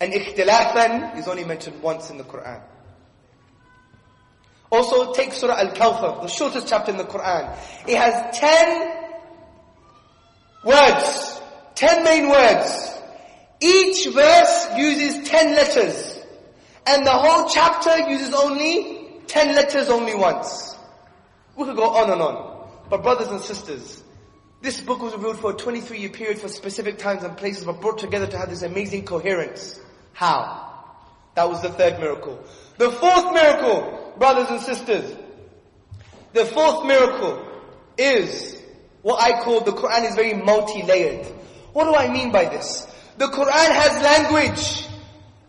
And ikhtilafan is only mentioned once in the Quran. Also, take Surah Al-Kawthar, the shortest chapter in the Quran. It has ten words, ten main words. Each verse uses ten letters. And the whole chapter uses only ten letters only once. We could go on and on. But brothers and sisters, this book was revealed for a 23 year period for specific times and places but brought together to have this amazing coherence. How? That was the third miracle. The fourth miracle, brothers and sisters, the fourth miracle is what I call the Quran is very multi-layered. What do I mean by this? The Quran has language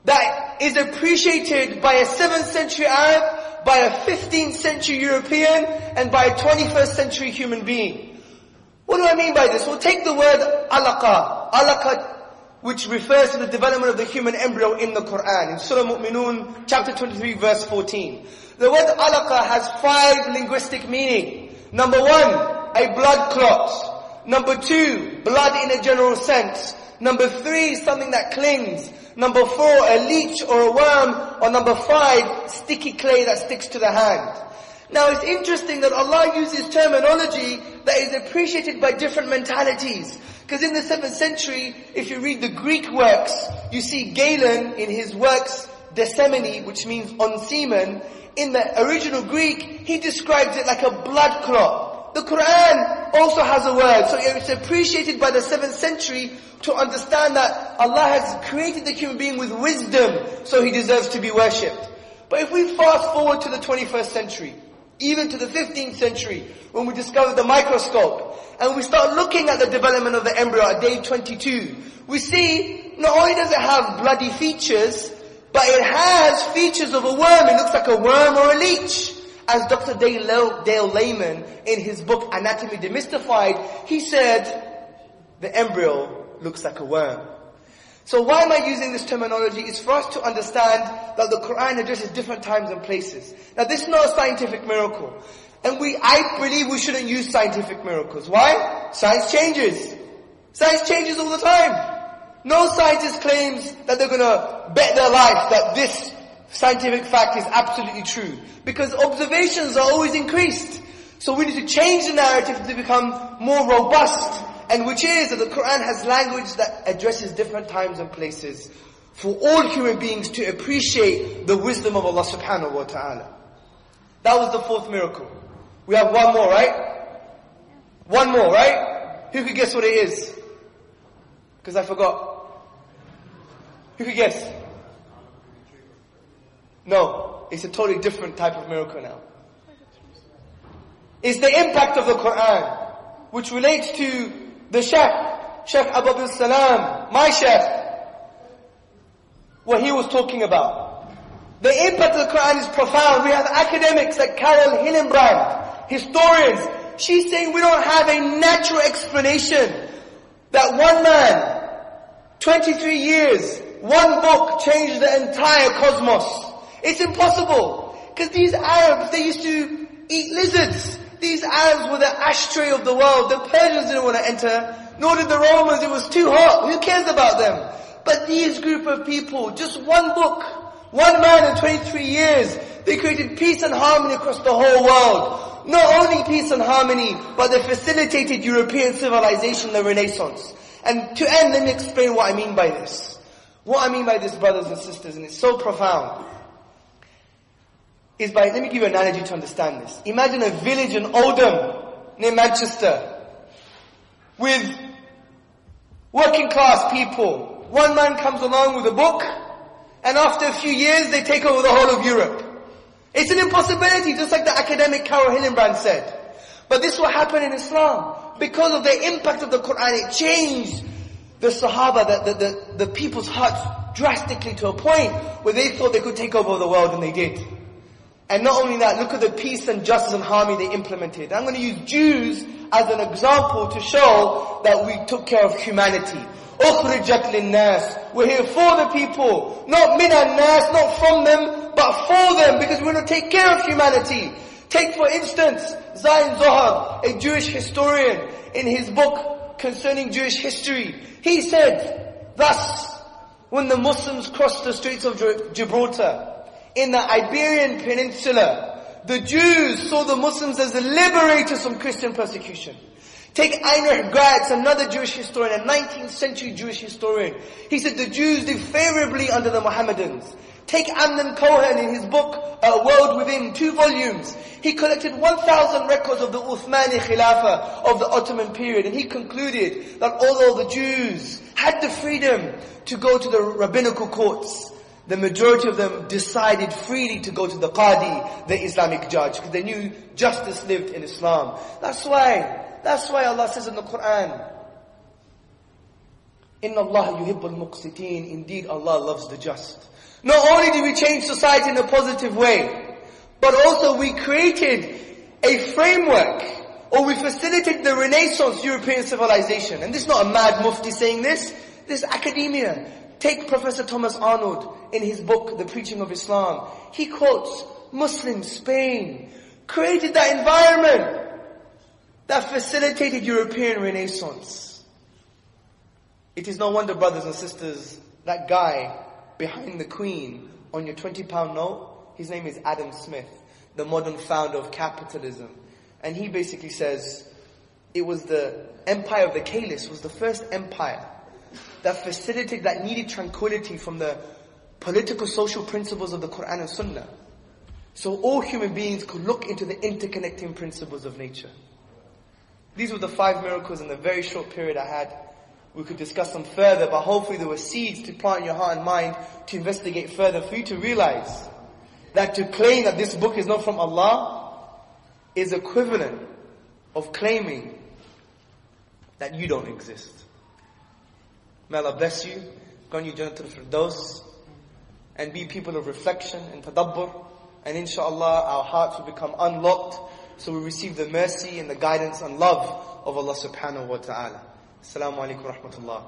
that is appreciated by a 7th century Arab, by a 15th century European, and by a 21st century human being. What do I mean by this? Well, take the word alaqa. Alaqa, which refers to the development of the human embryo in the Quran. In Surah Mu'minun, chapter 23, verse 14. The word alaqa has five linguistic meaning. Number one, a blood clot. Number two, blood in a general sense. Number three, something that clings. Number four, a leech or a worm. Or number five, sticky clay that sticks to the hand. Now it's interesting that Allah uses terminology that is appreciated by different mentalities. Because in the 7th century, if you read the Greek works, you see Galen in his works, De Semine, which means on semen, in the original Greek, he describes it like a blood clot. The Quran also has a word, so it's appreciated by the 7th century to understand that Allah has created the human being with wisdom, so he deserves to be worshipped. But if we fast forward to the 21st century, even to the 15th century, when we discovered the microscope, and we start looking at the development of the embryo at day 22, we see not only does it have bloody features, but it has features of a worm. It looks like a worm or a leech. As Dr. Dale, Dale Layman, in his book Anatomy Demystified, he said, the embryo looks like a worm. So why am I using this terminology? It's for us to understand that the Quran addresses different times and places. Now this is not a scientific miracle. And we, I believe we shouldn't use scientific miracles. Why? Science changes. Science changes all the time. No scientist claims that they're gonna bet their life that this scientific fact is absolutely true. Because observations are always increased. So we need to change the narrative to become more robust and which is that the Quran has language that addresses different times and places for all human beings to appreciate the wisdom of Allah subhanahu wa ta'ala. That was the fourth miracle. We have one more, right? One more, right? Who could guess what it is? Because I forgot. Who could guess? No, it's a totally different type of miracle now. It's the impact of the Quran, which relates to the Sheikh, Sheikh Abu Abdul Salam, my Sheikh, what he was talking about. The impact of the Quran is profound. We have academics like Carol Hillenbrand, historians. She's saying we don't have a natural explanation that one man, 23 years, one book changed the entire cosmos. It's impossible. Because these Arabs, they used to eat lizards. These Arabs were the ashtray of the world. The Persians didn't want to enter, nor did the Romans. It was too hot. Who cares about them? But these group of people, just one book, one man in 23 years, they created peace and harmony across the whole world. Not only peace and harmony, but they facilitated European civilization, the Renaissance. And to end, let me explain what I mean by this. What I mean by this, brothers and sisters, and it's so profound is by, let me give you an analogy to understand this. Imagine a village in Oldham, near Manchester, with working class people. One man comes along with a book, and after a few years they take over the whole of Europe. It's an impossibility, just like the academic Carol Hillenbrand said. But this will happen in Islam. Because of the impact of the Quran, it changed the Sahaba, the, the, the, the people's hearts drastically to a point where they thought they could take over the world and they did. And not only that, look at the peace and justice and harmony they implemented. I'm going to use Jews as an example to show that we took care of humanity. أخرجت للناس. We're here for the people. Not min nas, not from them, but for them, because we're going to take care of humanity. Take for instance, Zain Zohar, a Jewish historian, in his book concerning Jewish history. He said, thus, when the Muslims crossed the Straits of Gibraltar, in the Iberian Peninsula, the Jews saw the Muslims as the liberators from Christian persecution. Take Heinrich Graetz, another Jewish historian, a 19th century Jewish historian. He said the Jews did favorably under the Mohammedans. Take Amnon Cohen in his book, A World Within, two volumes. He collected 1,000 records of the Uthmani Khilafah of the Ottoman period and he concluded that although the Jews had the freedom to go to the rabbinical courts, the majority of them decided freely to go to the Qadi, the Islamic judge, because they knew justice lived in Islam. That's why, that's why Allah says in the Quran, Inna Allah yuhibbul muqsiteen. Indeed, Allah loves the just. Not only did we change society in a positive way, but also we created a framework or we facilitated the Renaissance European civilization. And this is not a mad mufti saying this. This is academia. Take Professor Thomas Arnold in his book, The Preaching of Islam. He quotes Muslim Spain created that environment that facilitated European Renaissance. It is no wonder, brothers and sisters, that guy behind the Queen on your 20 pound note, his name is Adam Smith, the modern founder of capitalism. And he basically says it was the empire of the caliphs was the first empire that facilitated, that needed tranquility from the political social principles of the Quran and Sunnah. So all human beings could look into the interconnecting principles of nature. These were the five miracles in the very short period I had we could discuss them further, but hopefully there were seeds to plant in your heart and mind to investigate further for you to realize that to claim that this book is not from Allah is equivalent of claiming that you don't exist. May Allah bless you, grant you Jannatul Firdaus, and be people of reflection and tadabbur. And inshallah, our hearts will become unlocked, so we receive the mercy and the guidance and love of Allah subhanahu wa ta'ala. Assalamu alaikum rahmatullah.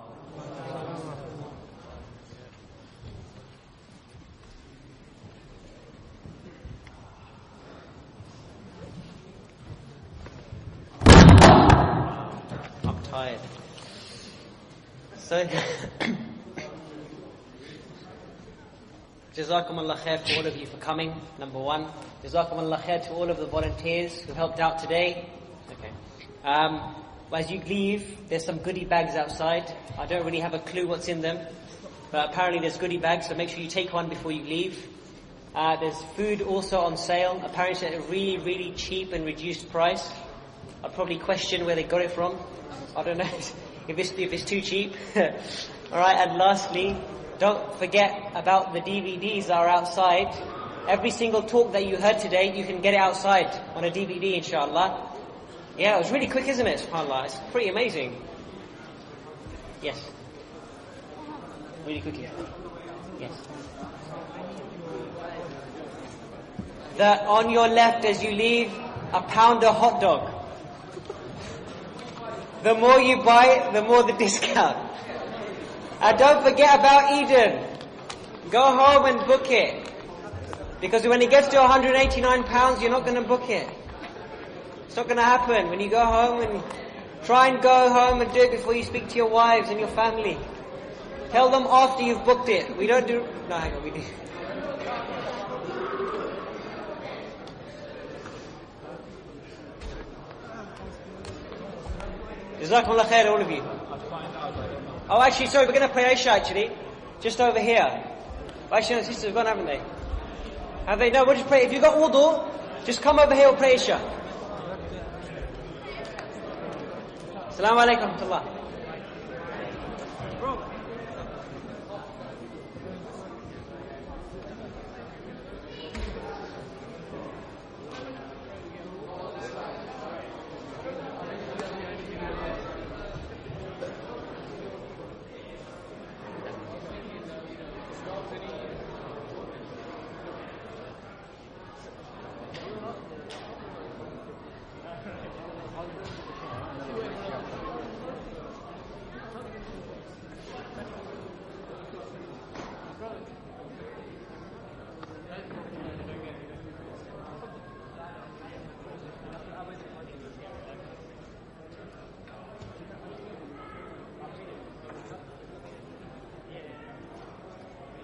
So, Jazakumullah khair to all of you for coming, number one. Jazakumullah khair to all of the volunteers who helped out today. Okay. Um, as you leave, there's some goodie bags outside. I don't really have a clue what's in them, but apparently there's goodie bags, so make sure you take one before you leave. Uh, there's food also on sale, apparently at a really, really cheap and reduced price. I'd probably question where they got it from. I don't know if it's, if it's too cheap. Alright, and lastly, don't forget about the DVDs that are outside. Every single talk that you heard today, you can get it outside on a DVD, inshallah. Yeah, it was really quick, isn't it? SubhanAllah. It's pretty amazing. Yes. Really quickly. Yes. That on your left as you leave, a pounder hot dog. The more you buy, the more the discount. And don't forget about Eden. Go home and book it. Because when it gets to 189 pounds, you're not going to book it. It's not going to happen. When you go home and try and go home and do it before you speak to your wives and your family. Tell them after you've booked it. We don't do. No, hang on, we do. Jazakumullah khair, all of you. Oh, actually, sorry, we're going to play Isha, actually. Just over here. Well, actually, my sisters have gone, haven't they? Have they? No, we'll just play. If you've got wudu, just come over here, we'll play Isha. Assalamu alaikum wa